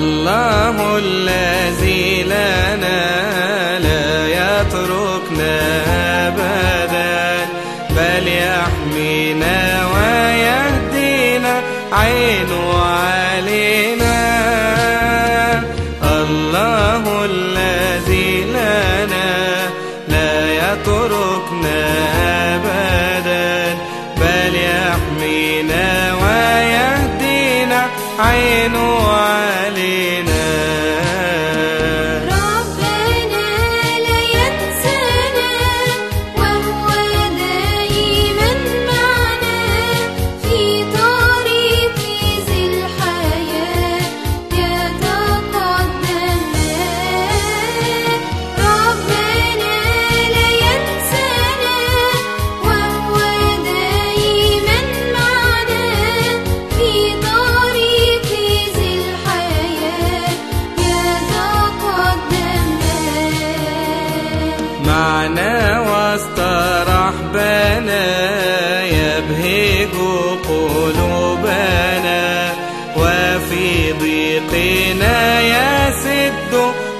الله الذي لنا لا يتركنا أبدا بل يحمينا ويهدينا عينه علينا الله الذي لنا لا يتركنا أبدا بل يحمينا ويهدينا عينه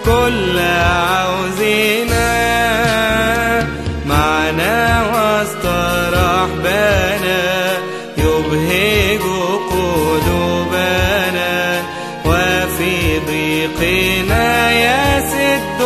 كل عوزنا معنا وسط رحبنا يبهج قلوبنا. وفي ضيقنا يسد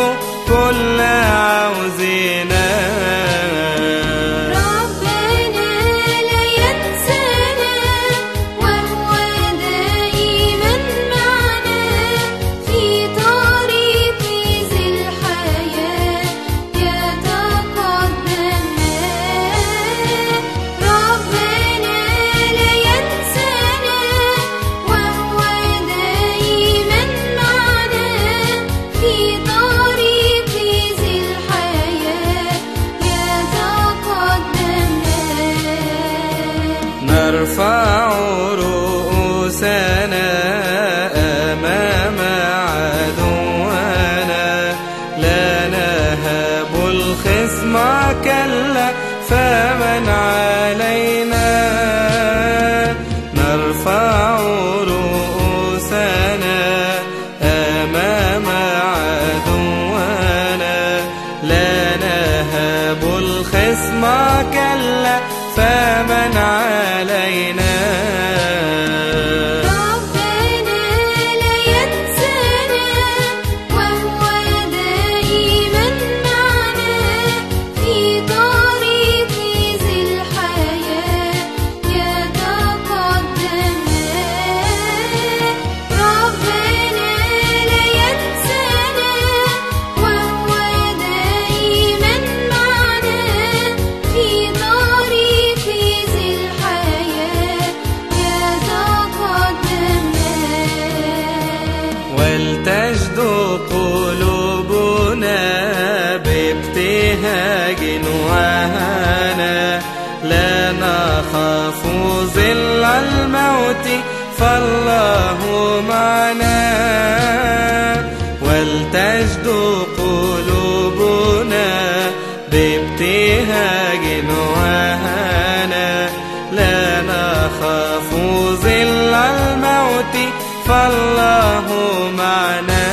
علينا ولتجد قلوبنا بابتهاج وهنا لا نخاف ظل الموت فالله معنا. ولتجد قلوبنا بابتهاج وهنا لا نخاف ظل الموت فالله معنا